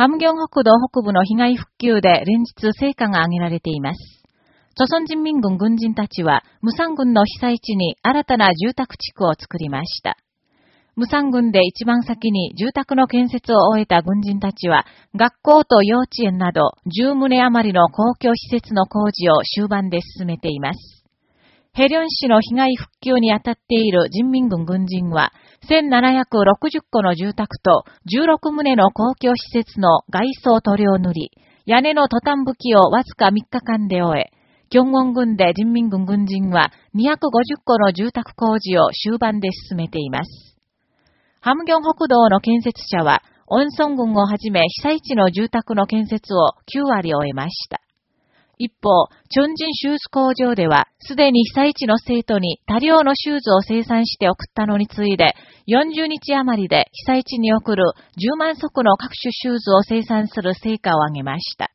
ハムギョン北道北部の被害復旧で連日成果が挙げられています。朝鮮人民軍軍人たちは、無産軍の被災地に新たな住宅地区を作りました。無産軍で一番先に住宅の建設を終えた軍人たちは、学校と幼稚園など10棟余りの公共施設の工事を終盤で進めています。ヘリョン市の被害復旧に当たっている人民軍軍人は、1760戸の住宅と16棟の公共施設の外装塗料塗り、屋根のトタン武器をわずか3日間で終え、京ン軍で人民軍軍人は250戸の住宅工事を終盤で進めています。ハムギョン北道の建設者は、温村軍をはじめ被災地の住宅の建設を9割終えました。一方、チョンジンシューズ工場では、すでに被災地の生徒に多量のシューズを生産して送ったのに次いで、40日余りで被災地に送る10万足の各種シューズを生産する成果を上げました。